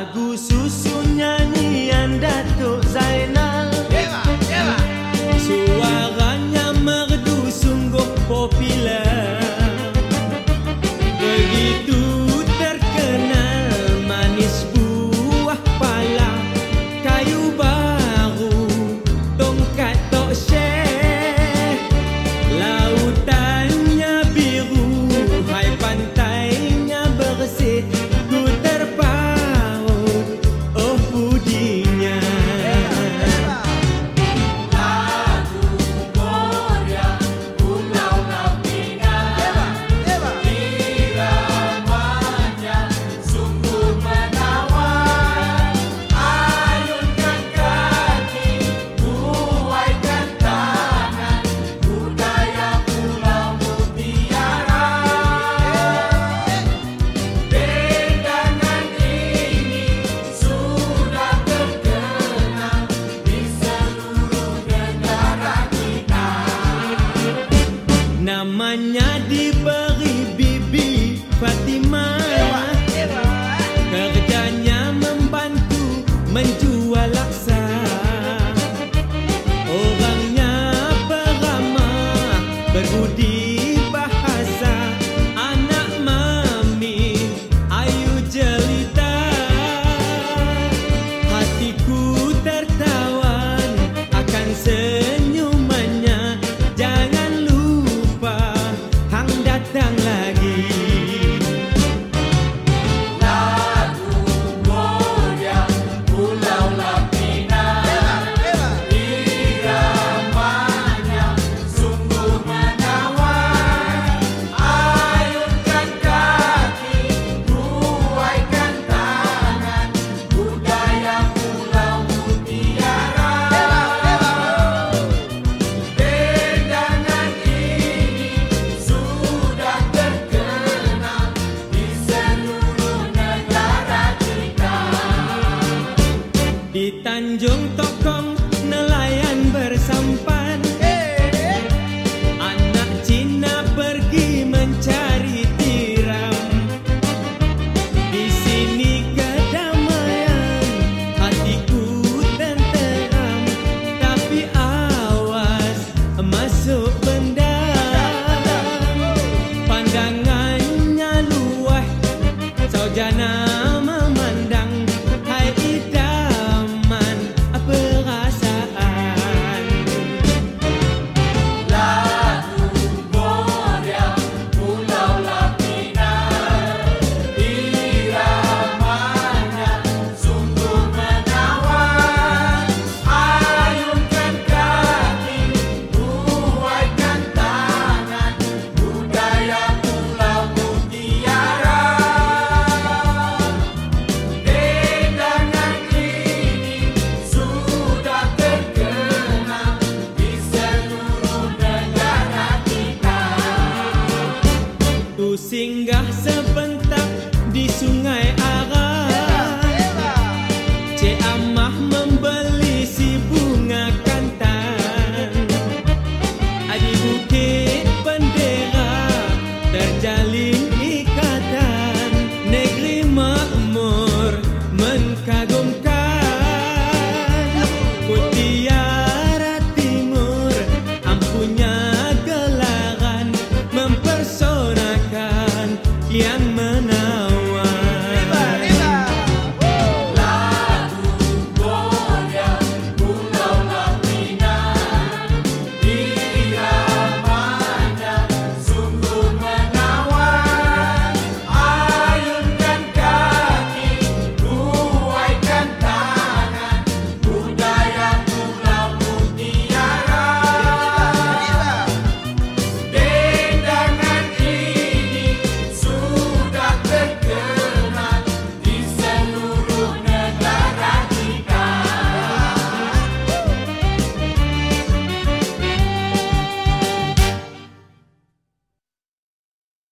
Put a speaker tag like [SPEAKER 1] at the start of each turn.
[SPEAKER 1] lagu su Tanjung Tokong nelayan bersampan. Anak Cina pergi mencari tiram. Di sini kedamaian hatiku tenteram. Tapi awas masuk bendang Pandangannya luah saujana